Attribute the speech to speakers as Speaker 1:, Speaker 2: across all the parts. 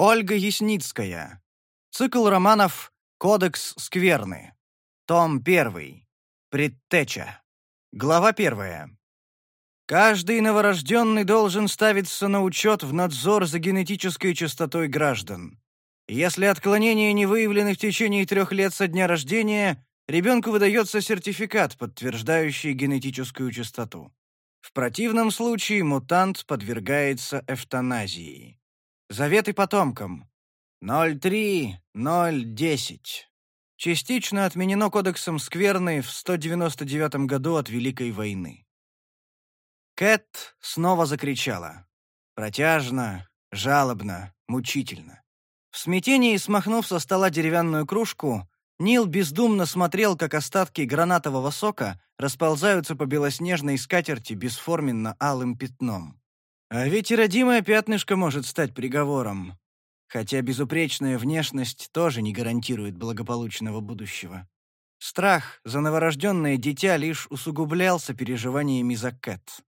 Speaker 1: Ольга Ясницкая. Цикл романов «Кодекс скверны». Том 1. Предтеча. Глава 1. Каждый новорожденный должен ставиться на учет в надзор за генетической чистотой граждан. Если отклонения не выявлены в течение трех лет со дня рождения, ребенку выдается сертификат, подтверждающий генетическую чистоту. В противном случае мутант подвергается эвтаназии. Заветы потомкам. 03-010. Частично отменено кодексом Скверны в 199 году от Великой войны. Кэт снова закричала. Протяжно, жалобно, мучительно. В смятении, смахнув со стола деревянную кружку, Нил бездумно смотрел, как остатки гранатового сока расползаются по белоснежной скатерти бесформенно алым пятном. А ведь и родимое пятнышко может стать приговором. Хотя безупречная внешность тоже не гарантирует благополучного будущего. Страх за новорожденное дитя лишь усугублялся переживаниями за Кэт.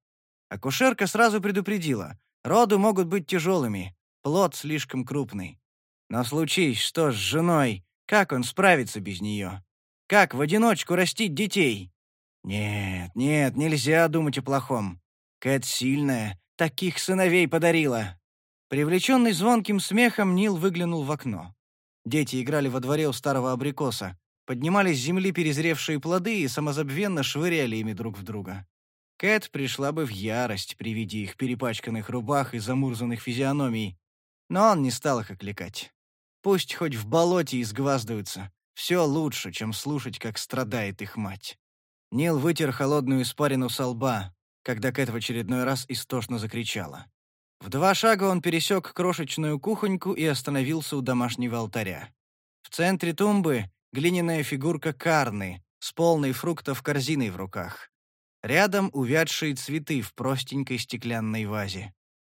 Speaker 1: Акушерка сразу предупредила, роды могут быть тяжелыми, плод слишком крупный. Но случись что с женой, как он справится без нее? Как в одиночку растить детей? Нет, нет, нельзя думать о плохом. Кэт сильная, Таких сыновей подарила!» Привлеченный звонким смехом, Нил выглянул в окно. Дети играли во дворе у старого абрикоса, поднимали с земли перезревшие плоды и самозабвенно швыряли ими друг в друга. Кэт пришла бы в ярость при виде их перепачканных рубах и замурзанных физиономий, но он не стал их окликать. Пусть хоть в болоте изгваздаются, все лучше, чем слушать, как страдает их мать. Нил вытер холодную испарину со лба, когда Кэт в очередной раз истошно закричала. В два шага он пересек крошечную кухоньку и остановился у домашнего алтаря. В центре тумбы глиняная фигурка Карны с полной фруктов корзиной в руках. Рядом увядшие цветы в простенькой стеклянной вазе.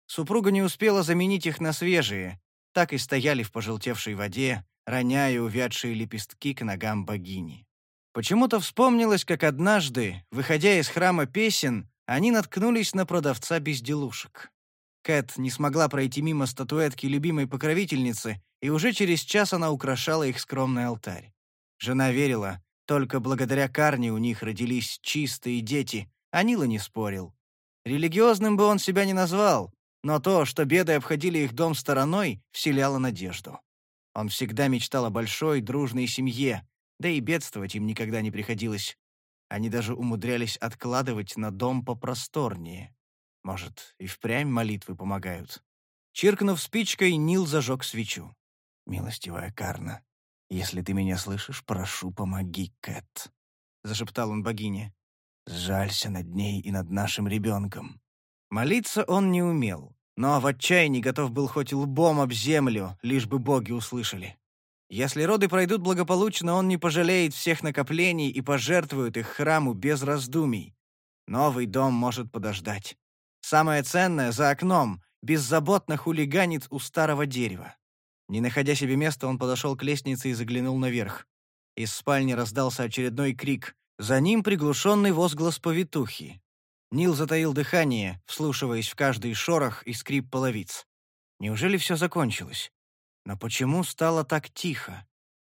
Speaker 1: Супруга не успела заменить их на свежие, так и стояли в пожелтевшей воде, роняя увядшие лепестки к ногам богини. Почему-то вспомнилось, как однажды, выходя из храма песен, они наткнулись на продавца безделушек. Кэт не смогла пройти мимо статуэтки любимой покровительницы, и уже через час она украшала их скромный алтарь. Жена верила, только благодаря Карне у них родились чистые дети, а Нила не спорил. Религиозным бы он себя не назвал, но то, что беды обходили их дом стороной, вселяло надежду. Он всегда мечтал о большой, дружной семье, да и бедствовать им никогда не приходилось. Они даже умудрялись откладывать на дом попросторнее. Может, и впрямь молитвы помогают. Чиркнув спичкой, Нил зажег свечу. «Милостивая Карна, если ты меня слышишь, прошу, помоги, Кэт», — зашептал он богине. «Сжалься над ней и над нашим ребенком». Молиться он не умел, но в отчаянии готов был хоть лбом об землю, лишь бы боги услышали. Если роды пройдут благополучно, он не пожалеет всех накоплений и пожертвует их храму без раздумий. Новый дом может подождать. Самое ценное — за окном, беззаботно хулиганит у старого дерева. Не находя себе места, он подошел к лестнице и заглянул наверх. Из спальни раздался очередной крик, за ним приглушенный возглас повитухи. Нил затаил дыхание, вслушиваясь в каждый шорох и скрип половиц. Неужели все закончилось? Но почему стало так тихо?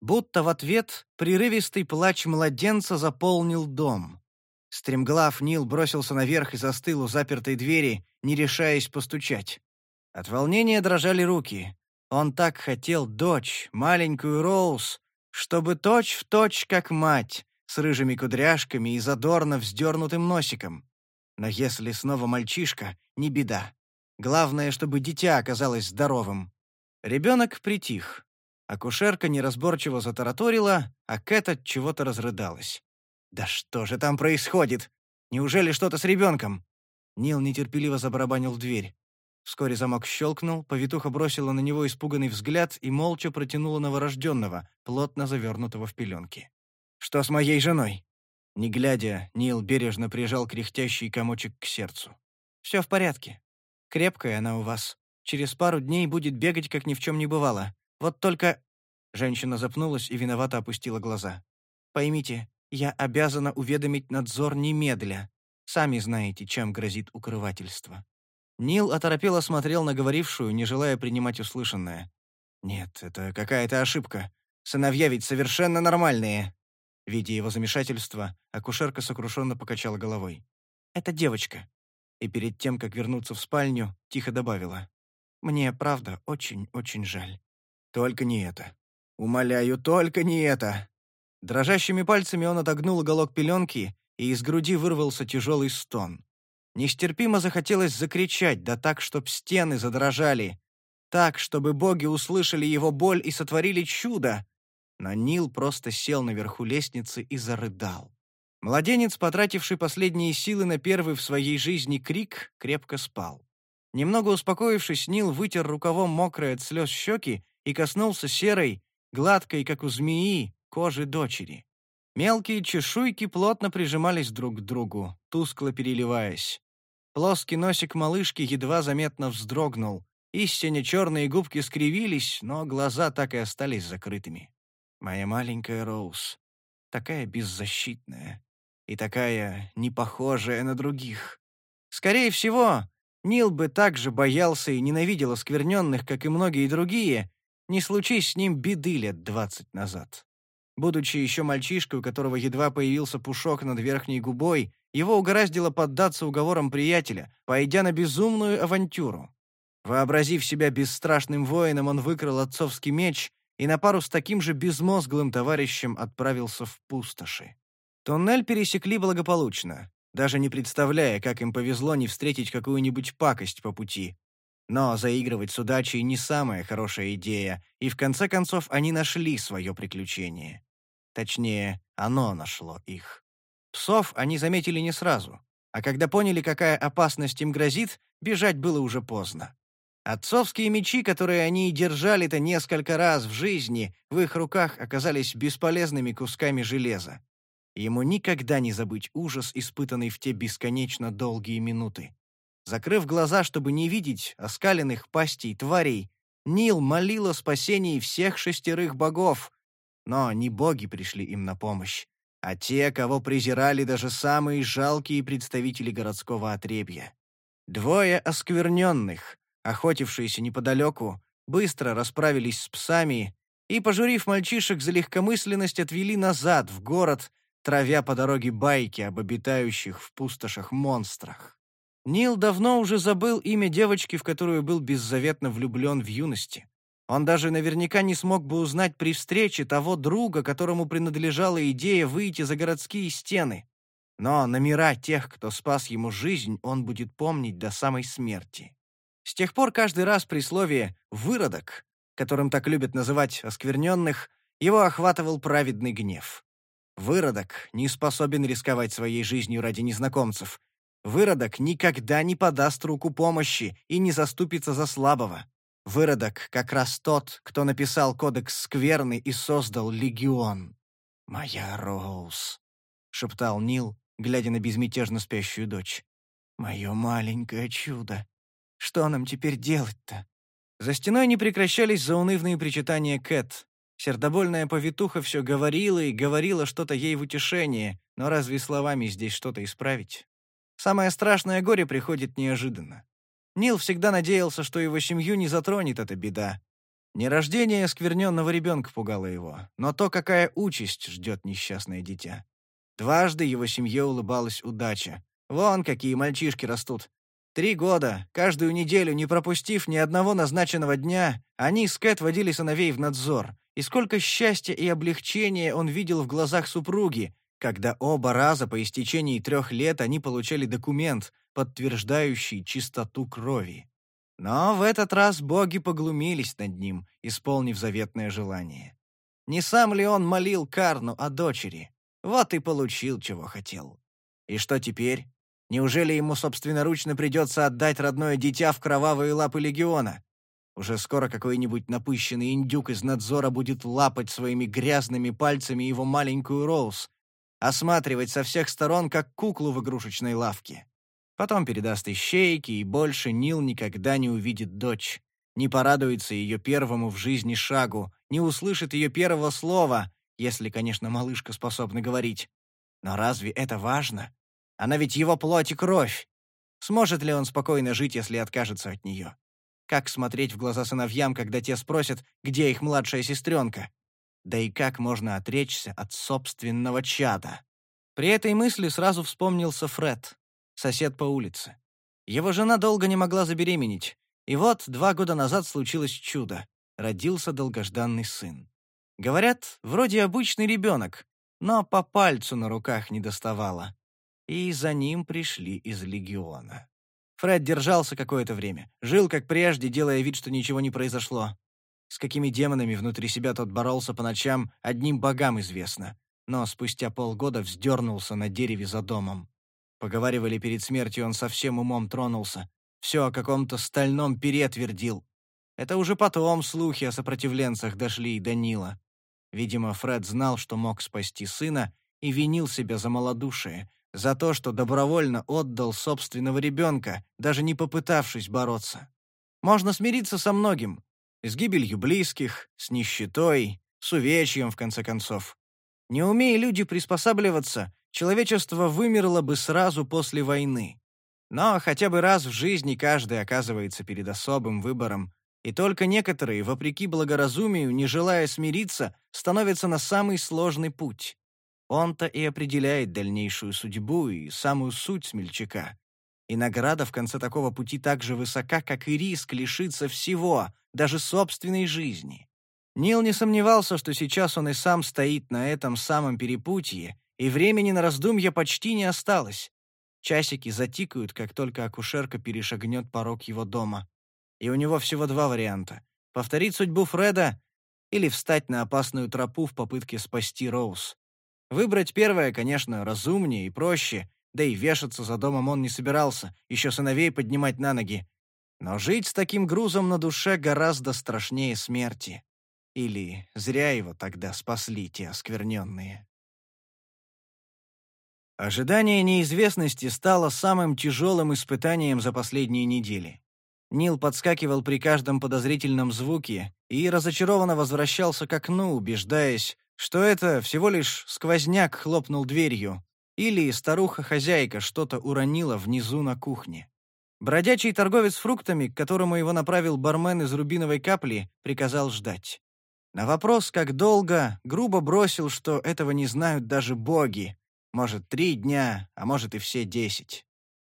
Speaker 1: Будто в ответ прерывистый плач младенца заполнил дом. Стремглав Нил бросился наверх и застыл у запертой двери, не решаясь постучать. От волнения дрожали руки. Он так хотел дочь, маленькую Роуз, чтобы точь-в-точь, точь, как мать, с рыжими кудряшками и задорно вздернутым носиком. Но если снова мальчишка, не беда. Главное, чтобы дитя оказалось здоровым. Ребенок притих. Акушерка неразборчиво затараторила, а Кэт от чего-то разрыдалась. «Да что же там происходит? Неужели что-то с ребенком?» Нил нетерпеливо забарабанил в дверь. Вскоре замок щелкнул, повитуха бросила на него испуганный взгляд и молча протянула новорожденного, плотно завернутого в пеленки. «Что с моей женой?» Не глядя, Нил бережно прижал кряхтящий комочек к сердцу. «Все в порядке. Крепкая она у вас. Через пару дней будет бегать, как ни в чем не бывало. Вот только...» Женщина запнулась и виновато опустила глаза. «Поймите, я обязана уведомить надзор немедля. Сами знаете, чем грозит укрывательство». Нил оторопело смотрел на говорившую, не желая принимать услышанное. Нет, это какая-то ошибка. Сыновья ведь совершенно нормальные. Видя его замешательство, акушерка сокрушенно покачала головой. «Это девочка». И перед тем, как вернуться в спальню, тихо добавила. «Мне, правда, очень-очень жаль». «Только не это. Умоляю, только не это!» Дрожащими пальцами он отогнул уголок пеленки, и из груди вырвался тяжелый стон. Нестерпимо захотелось закричать, да так, чтоб стены задрожали, так, чтобы боги услышали его боль и сотворили чудо, но Нил просто сел наверху лестницы и зарыдал. Младенец, потративший последние силы на первый в своей жизни крик, крепко спал. Немного успокоившись, Нил вытер рукавом мокрые от слез щеки и коснулся серой, гладкой, как у змеи, кожи дочери. Мелкие чешуйки плотно прижимались друг к другу, тускло переливаясь. Плоский носик малышки едва заметно вздрогнул. Истинно черные губки скривились, но глаза так и остались закрытыми. Моя маленькая Роуз. Такая беззащитная. И такая непохожая на других. Скорее всего, Нил бы так же боялся и ненавидел оскверненных, как и многие другие, не случись с ним беды лет двадцать назад. Будучи еще мальчишкой, у которого едва появился пушок над верхней губой, его угораздило поддаться уговорам приятеля, пойдя на безумную авантюру. Вообразив себя бесстрашным воином, он выкрал отцовский меч и на пару с таким же безмозглым товарищем отправился в пустоши. Туннель пересекли благополучно, даже не представляя, как им повезло не встретить какую-нибудь пакость по пути. Но заигрывать с удачей не самая хорошая идея, и в конце концов они нашли свое приключение. Точнее, оно нашло их. Псов они заметили не сразу, а когда поняли, какая опасность им грозит, бежать было уже поздно. Отцовские мечи, которые они держали-то несколько раз в жизни, в их руках оказались бесполезными кусками железа. Ему никогда не забыть ужас, испытанный в те бесконечно долгие минуты. Закрыв глаза, чтобы не видеть оскаленных пастей тварей, Нил молил о спасении всех шестерых богов, но не боги пришли им на помощь, а те, кого презирали даже самые жалкие представители городского отребья. Двое оскверненных, охотившиеся неподалеку, быстро расправились с псами и, пожурив мальчишек за легкомысленность, отвели назад, в город, травя по дороге байки об обитающих в пустошах монстрах. Нил давно уже забыл имя девочки, в которую был беззаветно влюблен в юности. Он даже наверняка не смог бы узнать при встрече того друга, которому принадлежала идея выйти за городские стены. Но номера тех, кто спас ему жизнь, он будет помнить до самой смерти. С тех пор каждый раз при слове «выродок», которым так любят называть оскверненных, его охватывал праведный гнев. Выродок не способен рисковать своей жизнью ради незнакомцев. Выродок никогда не подаст руку помощи и не заступится за слабого. Выродок как раз тот, кто написал кодекс скверны и создал легион. «Моя Роуз», — шептал Нил, глядя на безмятежно спящую дочь. «Мое маленькое чудо. Что нам теперь делать-то?» За стеной не прекращались заунывные причитания Кэт. Сердобольная повитуха все говорила и говорила что-то ей в утешение, но разве словами здесь что-то исправить? Самое страшное горе приходит неожиданно. Нил всегда надеялся, что его семью не затронет эта беда. Не рождение оскверненного ребенка пугало его, но то, какая участь ждет несчастное дитя. Дважды его семье улыбалась удача. Вон какие мальчишки растут. Три года, каждую неделю, не пропустив ни одного назначенного дня, они с Кэт водили сыновей в надзор. И сколько счастья и облегчения он видел в глазах супруги, когда оба раза по истечении трех лет они получали документ, подтверждающий чистоту крови. Но в этот раз боги поглумились над ним, исполнив заветное желание. Не сам ли он молил Карну о дочери? Вот и получил, чего хотел. И что теперь? Неужели ему собственноручно придется отдать родное дитя в кровавые лапы легиона? Уже скоро какой-нибудь напыщенный индюк из надзора будет лапать своими грязными пальцами его маленькую Роуз, осматривать со всех сторон, как куклу в игрушечной лавке. Потом передаст ищейки, и больше Нил никогда не увидит дочь, не порадуется ее первому в жизни шагу, не услышит ее первого слова, если, конечно, малышка способна говорить. Но разве это важно? Она ведь его плоть и кровь. Сможет ли он спокойно жить, если откажется от нее? Как смотреть в глаза сыновьям, когда те спросят, где их младшая сестренка? Да и как можно отречься от собственного чада? При этой мысли сразу вспомнился Фред, сосед по улице. Его жена долго не могла забеременеть, и вот два года назад случилось чудо. Родился долгожданный сын. Говорят, вроде обычный ребенок, но по пальцу на руках не доставало. И за ним пришли из легиона. Фред держался какое-то время, жил как прежде, делая вид, что ничего не произошло. С какими демонами внутри себя тот боролся по ночам, одним богам известно. Но спустя полгода вздернулся на дереве за домом. Поговаривали, перед смертью он совсем умом тронулся. Все о каком-то стальном пере твердил. Это уже потом слухи о сопротивленцах дошли и до Нила. Видимо, Фред знал, что мог спасти сына, и винил себя за малодушие, за то, что добровольно отдал собственного ребенка, даже не попытавшись бороться. Можно смириться со многим. С гибелью близких, с нищетой, с увечьем, в конце концов. Не умея люди приспосабливаться, человечество вымерло бы сразу после войны. Но хотя бы раз в жизни каждый оказывается перед особым выбором, и только некоторые, вопреки благоразумию, не желая смириться, становятся на самый сложный путь. Он-то и определяет дальнейшую судьбу и самую суть смельчака. И награда в конце такого пути так же высока, как и риск лишиться всего, даже собственной жизни. Нил не сомневался, что сейчас он и сам стоит на этом самом перепутье, и времени на раздумья почти не осталось. Часики затикают, как только акушерка перешагнет порог его дома. И у него всего два варианта — повторить судьбу Фреда или встать на опасную тропу в попытке спасти Роуз. Выбрать первое, конечно, разумнее и проще, да и вешаться за домом он не собирался, еще сыновей поднимать на ноги. Но жить с таким грузом на душе гораздо страшнее смерти. Или зря его тогда спасли те оскверненные. Ожидание неизвестности стало самым тяжелым испытанием за последние недели. Нил подскакивал при каждом подозрительном звуке и разочарованно возвращался к окну, убеждаясь, что это всего лишь сквозняк хлопнул дверью, или старуха-хозяйка что-то уронила внизу на кухне. Бродячий торговец фруктами, к которому его направил бармен из рубиновой капли, приказал ждать. На вопрос, как долго, грубо бросил, что этого не знают даже боги. Может, три дня, а может и все десять.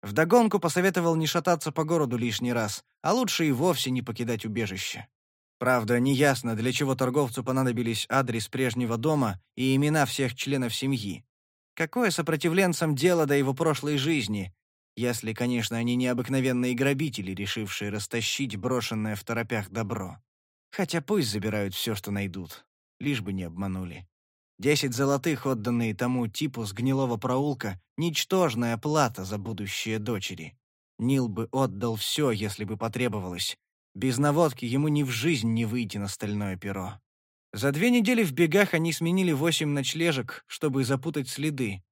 Speaker 1: Вдогонку посоветовал не шататься по городу лишний раз, а лучше и вовсе не покидать убежище. Правда, неясно, для чего торговцу понадобились адрес прежнего дома и имена всех членов семьи. Какое сопротивленцам дело до его прошлой жизни, если, конечно, они не обыкновенные грабители, решившие растащить брошенное в торопях добро. Хотя пусть забирают все, что найдут, лишь бы не обманули. Десять золотых, отданные тому типу с гнилого проулка, — ничтожная плата за будущее дочери. Нил бы отдал все, если бы потребовалось, без наводки ему ни в жизнь не выйти на стальное перо. За две недели в бегах они сменили восемь ночлежек, чтобы запутать следы.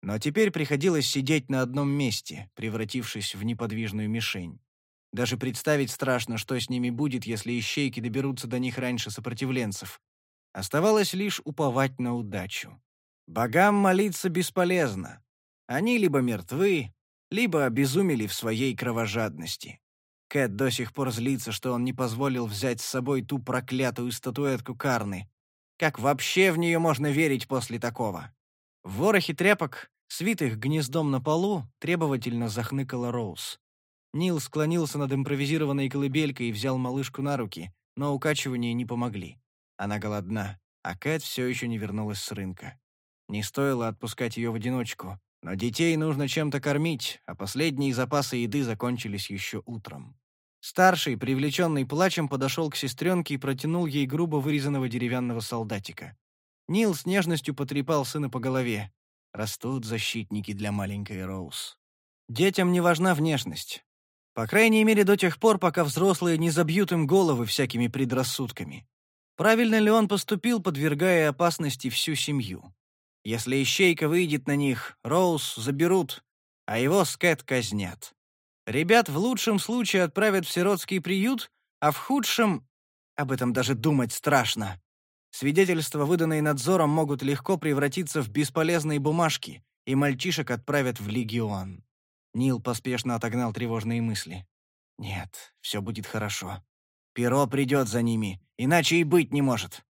Speaker 1: Но теперь приходилось сидеть на одном месте, превратившись в неподвижную мишень. Даже представить страшно, что с ними будет, если ищейки доберутся до них раньше сопротивленцев. Оставалось лишь уповать на удачу. Богам молиться бесполезно. Они либо мертвы, либо обезумели в своей кровожадности. Кэт до сих пор злится, что он не позволил взять с собой ту проклятую статуэтку Карны. Как вообще в нее можно верить после такого? В ворохе тряпок, свитых гнездом на полу, требовательно захныкала Роуз. Нил склонился над импровизированной колыбелькой и взял малышку на руки, но укачивания не помогли. Она голодна, а Кэт все еще не вернулась с рынка. Не стоило отпускать ее в одиночку, но детей нужно чем-то кормить, а последние запасы еды закончились еще утром. Старший, привлеченный плачем, подошел к сестренке и протянул ей грубо вырезанного деревянного солдатика. Нил с нежностью потрепал сына по голове. Растут защитники для маленькой Роуз. Детям не важна внешность. По крайней мере, до тех пор, пока взрослые не забьют им головы всякими предрассудками. Правильно ли он поступил, подвергая опасности всю семью? Если ищейка выйдет на них, Роуз заберут, а его с Кэт казнят. Ребят в лучшем случае отправят в сиротский приют, а в худшем... Об этом даже думать страшно. Свидетельства, выданные надзором, могут легко превратиться в бесполезные бумажки, и мальчишек отправят в легион. Нил поспешно отогнал тревожные мысли. Нет, все будет хорошо. Перо придет за ними, иначе и быть не может.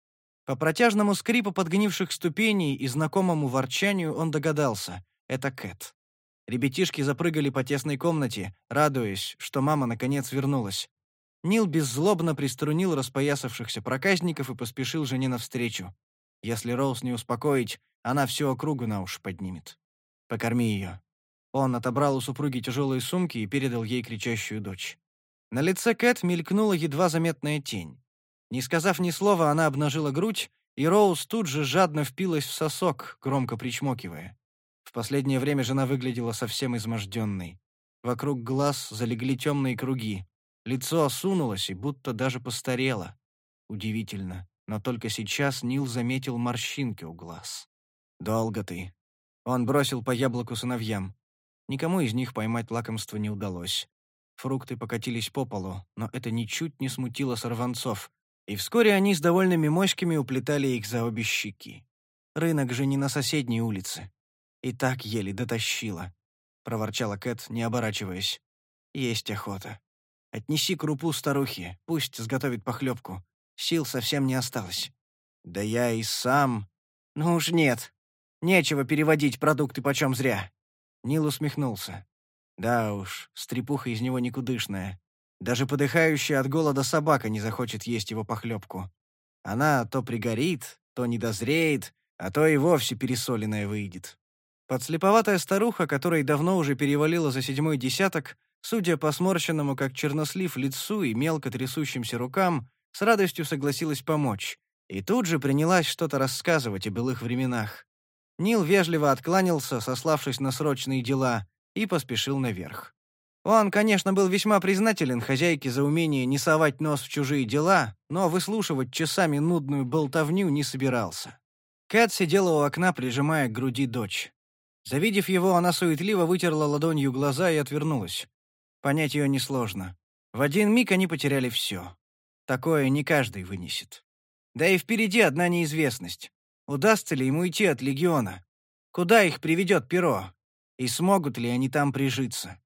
Speaker 1: По протяжному скрипу подгнивших ступеней и знакомому ворчанию он догадался — это Кэт. Ребятишки запрыгали по тесной комнате, радуясь, что мама наконец вернулась. Нил беззлобно приструнил распоясавшихся проказников и поспешил жене навстречу. Если Роуз не успокоить, она всю округу на уши поднимет. «Покорми ее». Он отобрал у супруги тяжелые сумки и передал ей кричащую дочь. На лице Кэт мелькнула едва заметная тень. Не сказав ни слова, она обнажила грудь, и Роуз тут же жадно впилась в сосок, громко причмокивая. Последнее время жена выглядела совсем изможденной. Вокруг глаз залегли темные круги. Лицо осунулось и будто даже постарело. Удивительно, но только сейчас Нил заметил морщинки у глаз. «Долго ты». Он бросил по яблоку сыновьям. Никому из них поймать лакомство не удалось. Фрукты покатились по полу, но это ничуть не смутило сорванцов, и вскоре они с довольными моськами уплетали их за обе щеки. Рынок же не на соседней улице. И так еле дотащила, — проворчала Кэт, не оборачиваясь. Есть охота. Отнеси крупу старухе, пусть сготовит похлебку. Сил совсем не осталось. Да я и сам... Ну уж нет. Нечего переводить продукты почем зря. Нил усмехнулся. Да уж, стрепуха из него никудышная. Даже подыхающая от голода собака не захочет есть его похлебку. Она то пригорит, то недозреет, а то и вовсе пересоленная выйдет. Подслеповатая старуха, которой давно уже перевалила за седьмой десяток, судя по сморщенному, как чернослив, лицу и мелко трясущимся рукам, с радостью согласилась помочь. И тут же принялась что-то рассказывать о былых временах. Нил вежливо откланялся, сославшись на срочные дела, и поспешил наверх. Он, конечно, был весьма признателен хозяйке за умение не совать нос в чужие дела, но выслушивать часами нудную болтовню не собирался. Кэт сидела у окна, прижимая к груди дочь. Завидев его, она суетливо вытерла ладонью глаза и отвернулась. Понять ее несложно. В один миг они потеряли все. Такое не каждый вынесет. Да и впереди одна неизвестность. Удастся ли ему идти от легиона? Куда их приведет перо? И смогут ли они там прижиться?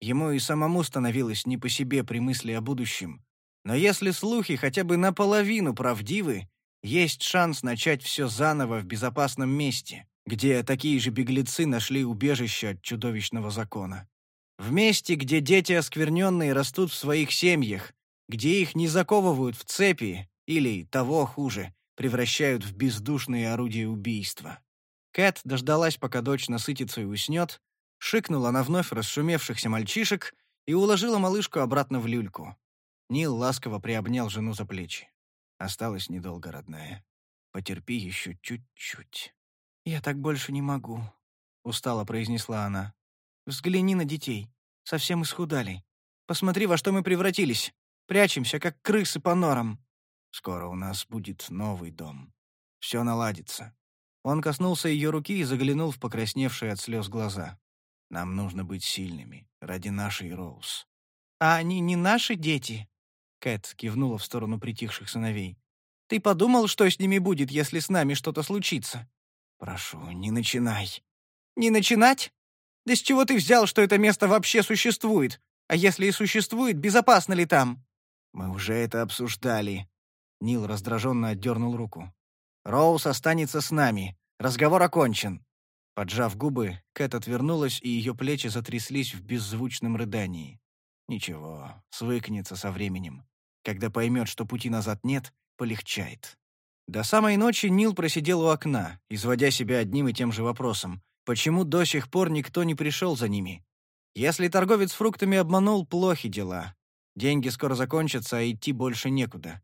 Speaker 1: Ему и самому становилось не по себе при мысли о будущем. Но если слухи хотя бы наполовину правдивы, есть шанс начать все заново в безопасном месте, где такие же беглецы нашли убежище от чудовищного закона. В месте, где дети оскверненные растут в своих семьях, где их не заковывают в цепи или, того хуже, превращают в бездушные орудия убийства. Кэт дождалась, пока дочь насытится и уснет, шикнула на вновь расшумевшихся мальчишек и уложила малышку обратно в люльку. Нил ласково приобнял жену за плечи. Осталось недолго, родная. Потерпи еще чуть-чуть. «Я так больше не могу», — устало произнесла она. «Взгляни на детей. Совсем исхудали. Посмотри, во что мы превратились. Прячемся, как крысы по норам». «Скоро у нас будет новый дом. Все наладится». Он коснулся ее руки и заглянул в покрасневшие от слез глаза. Нам нужно быть сильными, ради нашей Роуз». «А они не наши дети?» Кэт кивнула в сторону притихших сыновей. «Ты подумал, что с ними будет, если с нами что-то случится?» «Прошу, не начинай». «Не начинать? Да с чего ты взял, что это место вообще существует? А если и существует, безопасно ли там?» «Мы уже это обсуждали». Нил раздраженно отдернул руку. «Роуз останется с нами. Разговор окончен. Поджав губы, Кэт отвернулась, и ее плечи затряслись в беззвучном рыдании. Ничего, свыкнется со временем. Когда поймет, что пути назад нет, полегчает. До самой ночи Нил просидел у окна, изводя себя одним и тем же вопросом. Почему до сих пор никто не пришел за ними? Если торговец фруктами обманул, плохи дела. Деньги скоро закончатся, а идти больше некуда.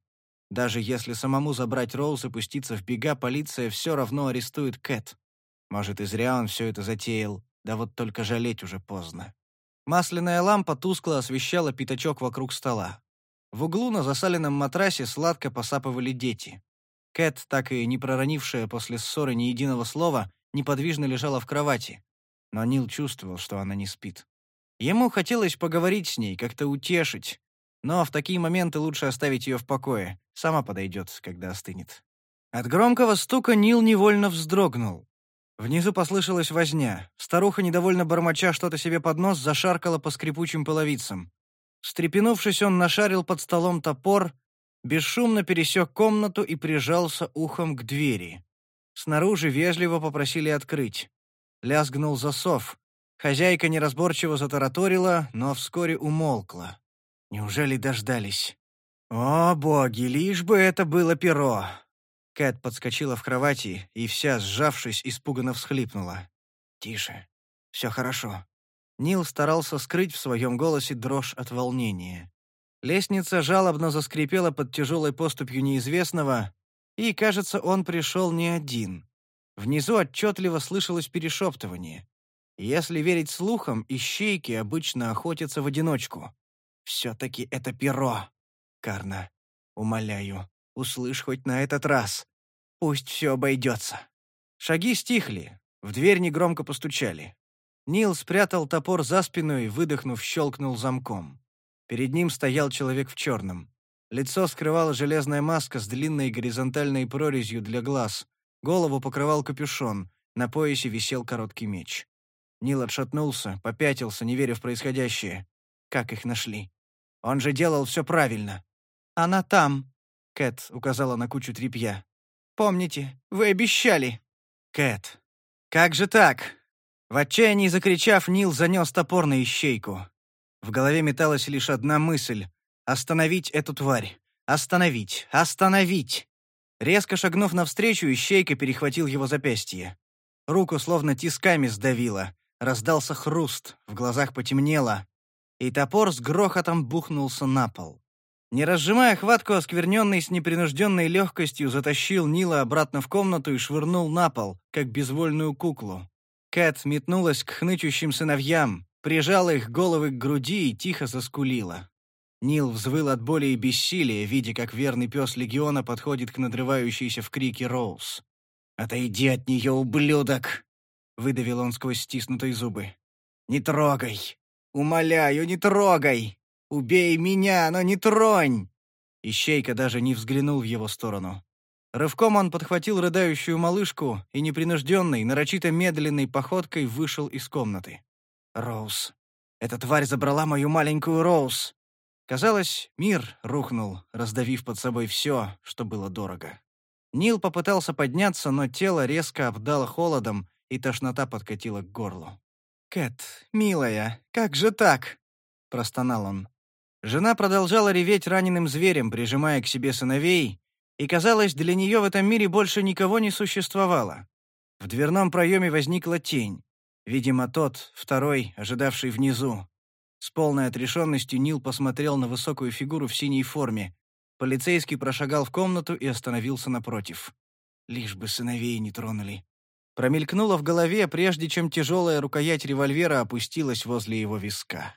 Speaker 1: Даже если самому забрать Роуз и пуститься в бега, полиция все равно арестует Кэт. Может, и зря он все это затеял, да вот только жалеть уже поздно. Масляная лампа тускло освещала пятачок вокруг стола. В углу на засаленном матрасе сладко посапывали дети. Кэт, так и не проронившая после ссоры ни единого слова, неподвижно лежала в кровати. Но Нил чувствовал, что она не спит. Ему хотелось поговорить с ней, как-то утешить. Но в такие моменты лучше оставить ее в покое. Сама подойдет, когда остынет. От громкого стука Нил невольно вздрогнул. Внизу послышалась возня. Старуха, недовольно бормоча что-то себе под нос, зашаркала по скрипучим половицам. Стрепенувшись, он нашарил под столом топор, бесшумно пересек комнату и прижался ухом к двери. Снаружи вежливо попросили открыть. Лязгнул засов. Хозяйка неразборчиво затараторила, но вскоре умолкла. Неужели дождались? О, боги, лишь бы это было перо! Кэт подскочила в кровати и вся, сжавшись, испуганно всхлипнула. «Тише. Все хорошо». Нил старался скрыть в своем голосе дрожь от волнения. Лестница жалобно заскрипела под тяжелой поступью неизвестного, и, кажется, он пришел не один. Внизу отчетливо слышалось перешептывание. Если верить слухам, ищейки обычно охотятся в одиночку. Все-таки это перо. Карна, умоляю, услышь хоть на этот раз. Пусть все обойдется. Шаги стихли, в дверь негромко постучали. Нил спрятал топор за спину и, выдохнув, щелкнул замком. Перед ним стоял человек в черном. Лицо скрывала железная маска с длинной горизонтальной прорезью для глаз. Голову покрывал капюшон, на поясе висел короткий меч. Нил отшатнулся, попятился, не веря в происходящее. Как их нашли? Он же делал все правильно. «Она там», — Кэт указала на кучу тряпья. «Помните, вы обещали». «Кэт, как же так?» В отчаянии закричав, Нил занес топор на ищейку. В голове металась лишь одна мысль Остановить эту тварь! Остановить! Остановить!» Резко шагнув навстречу, Ищейка перехватил его запястье. Руку словно тисками сдавило. Раздался хруст, в глазах потемнело, и топор с грохотом бухнулся на пол. Не разжимая хватку, оскверненный с непринужденной легкостью затащил Нила обратно в комнату и швырнул на пол, как безвольную куклу. Кэт метнулась к хнычущим сыновьям, прижала их головы к груди и тихо заскулила. Нил взвыл от боли и бессилия, видя, как верный пес Легиона подходит к надрывающейся в крике Роуз. «Отойди от нее, ублюдок!» — выдавил он сквозь стиснутые зубы. «Не трогай! Умоляю, не трогай! Убей меня, но не тронь!» Ищейка даже не взглянул в его сторону. Рывком он подхватил рыдающую малышку и непринужденной, нарочито медленной походкой вышел из комнаты. «Роуз. Эта тварь забрала мою маленькую Роуз. Казалось, мир рухнул, раздавив под собой все, что было дорого. Нил попытался подняться, но тело резко обдало холодом, и тошнота подкатила к горлу. «Кэт, милая, как же так?» — простонал он. Жена продолжала реветь раненым зверем, прижимая к себе сыновей, и, казалось, для нее в этом мире больше никого не существовало. В дверном проеме возникла тень. Видимо, тот, второй, ожидавший внизу. С полной отрешенностью Нил посмотрел на высокую фигуру в синей форме. Полицейский прошагал в комнату и остановился напротив. Лишь бы сыновей не тронули. Промелькнуло в голове, прежде чем тяжелая рукоять револьвера опустилась возле его виска.